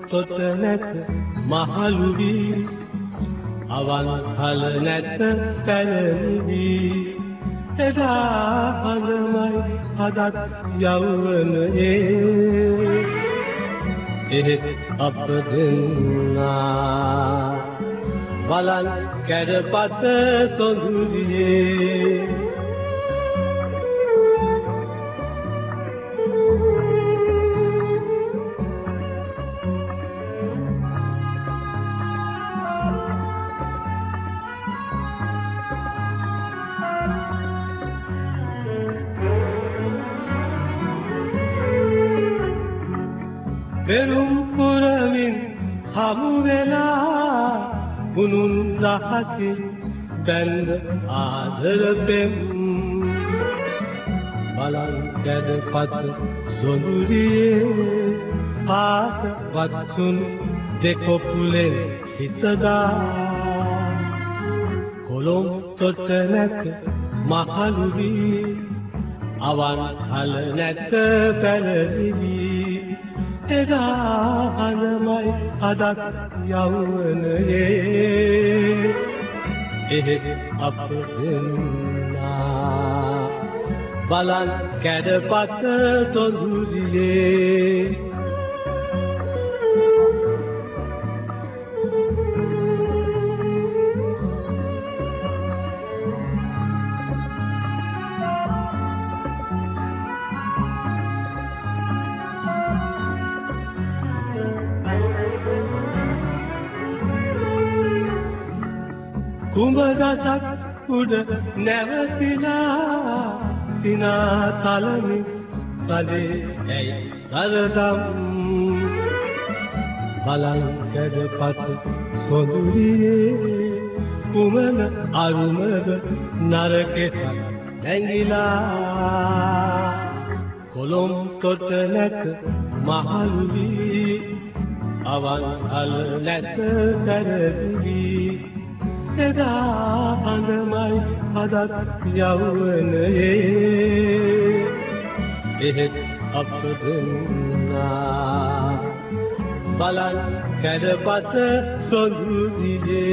කොළොම් තොට නැත මහලු වී අවන් හල නැත පැනවී එදා හඳමයි අදත් යවුවනයේ එහෙත් අප දෙන්නා බලන් කැඩපත සොඳුරියේ පෙරුම් පුරමින් හමු වෙලා ගුණුන් රහසින් බැන්ද ආදර පෙම්. බලන් කැඩපත සොඳුරියේ පාස වත්සුන් දෙකොපුලෙන් හිතදා කොළොම් තොට නැත මහලු වී අවන් හල නැත පැලවිවී එදා හනමයි අදත් යවුවනයේ එහෙත් අප දෙන්නා බලන් කැඩපත තොඳුරියේ කුඹගසක් උඩ නැවතිලා සිනා තලමි කලේ ඇයි කරදම්? බලන් කැඩපත් සොඳුරියේ කුමන අරුමද නරකෙත් නැංගිලා? කොළොම් තොට නැත මහලු වී අවන් අල නැත කරවී එදා හඳමයි අදත් යවුවනයේ එහෙත් අප දෙන්නා. බලන් කැඩපත සොඳුදියේ